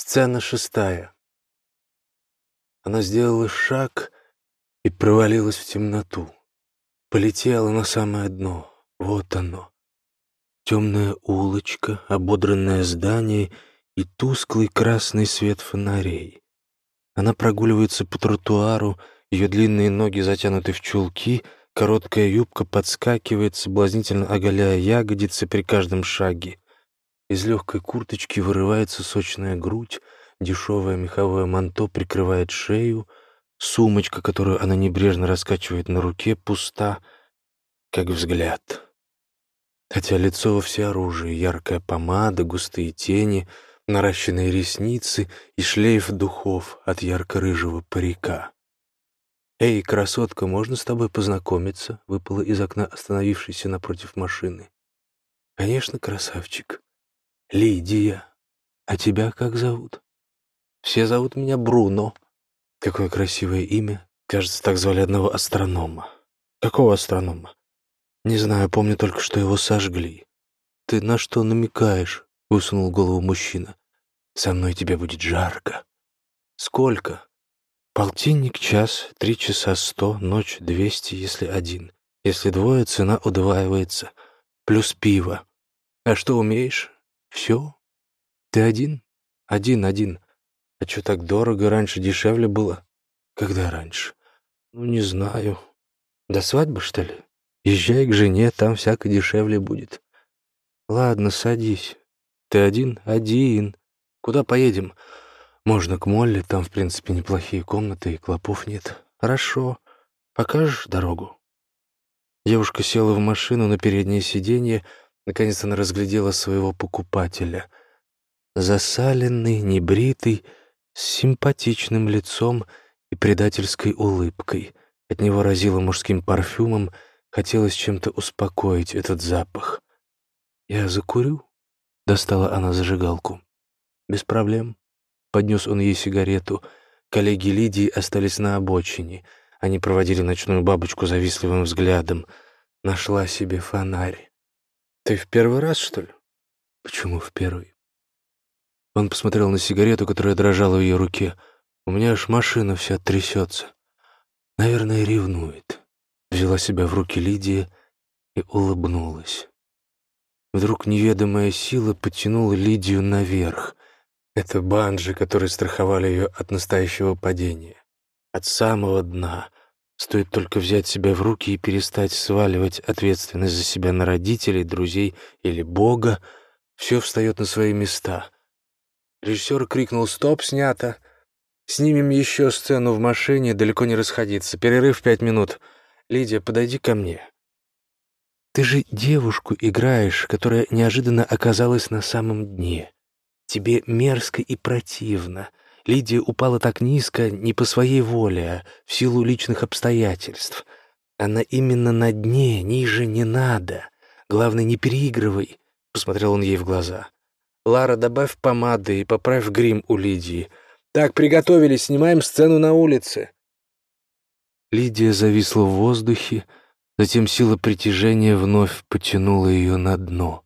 Сцена шестая. Она сделала шаг и провалилась в темноту. Полетела на самое дно. Вот оно. Темная улочка, ободранное здание и тусклый красный свет фонарей. Она прогуливается по тротуару, ее длинные ноги затянуты в чулки, короткая юбка подскакивает, соблазнительно оголяя ягодицы при каждом шаге. Из легкой курточки вырывается сочная грудь, дешевое меховое манто прикрывает шею, сумочка, которую она небрежно раскачивает на руке, пуста, как взгляд. Хотя лицо во всеоружии, яркая помада, густые тени, наращенные ресницы и шлейф духов от ярко-рыжего парика. «Эй, красотка, можно с тобой познакомиться?» — выпала из окна остановившейся напротив машины. «Конечно, красавчик. Лидия. А тебя как зовут? Все зовут меня Бруно. Какое красивое имя. Кажется, так звали одного астронома. Какого астронома? Не знаю, помню только, что его сожгли. Ты на что намекаешь? Высунул голову мужчина. Со мной тебе будет жарко. Сколько? Полтинник, час, три часа сто, ночь двести, если один. Если двое, цена удваивается. Плюс пиво. А что умеешь? Все? Ты один? Один, один. А что так дорого? Раньше дешевле было? Когда раньше? Ну, не знаю. До свадьбы, что ли? Езжай к жене, там всяко дешевле будет. Ладно, садись. Ты один? Один. Куда поедем? Можно к Молле, там, в принципе, неплохие комнаты и клопов нет. Хорошо. Покажешь дорогу? Девушка села в машину на переднее сиденье, Наконец она разглядела своего покупателя. Засаленный, небритый, с симпатичным лицом и предательской улыбкой. От него разило мужским парфюмом, хотелось чем-то успокоить этот запах. «Я закурю?» — достала она зажигалку. «Без проблем». Поднес он ей сигарету. Коллеги Лидии остались на обочине. Они проводили ночную бабочку завистливым взглядом. Нашла себе фонарь. «Ты в первый раз, что ли?» «Почему в первый?» Он посмотрел на сигарету, которая дрожала в ее руке. «У меня аж машина вся трясется. Наверное, ревнует». Взяла себя в руки Лидия и улыбнулась. Вдруг неведомая сила потянула Лидию наверх. Это банджи, которые страховали ее от настоящего падения. От самого дна, Стоит только взять себя в руки и перестать сваливать ответственность за себя на родителей, друзей или Бога, все встает на свои места. Режиссер крикнул «Стоп, снято!» «Снимем еще сцену в машине, далеко не расходиться. Перерыв пять минут. Лидия, подойди ко мне». «Ты же девушку играешь, которая неожиданно оказалась на самом дне. Тебе мерзко и противно. Лидия упала так низко не по своей воле, а в силу личных обстоятельств. Она именно на дне, ниже не надо. Главное, не переигрывай, — посмотрел он ей в глаза. «Лара, добавь помады и поправь грим у Лидии. Так, приготовились, снимаем сцену на улице». Лидия зависла в воздухе, затем сила притяжения вновь потянула ее на дно.